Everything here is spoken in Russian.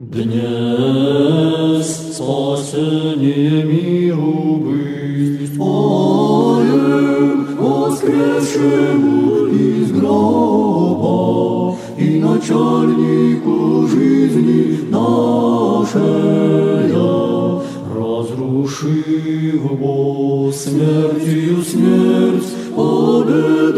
Днес спасение миру быть, Поем воскресшему из гроба И начальнику жизни нашей, Разрушив Бог смертью смерть, победу.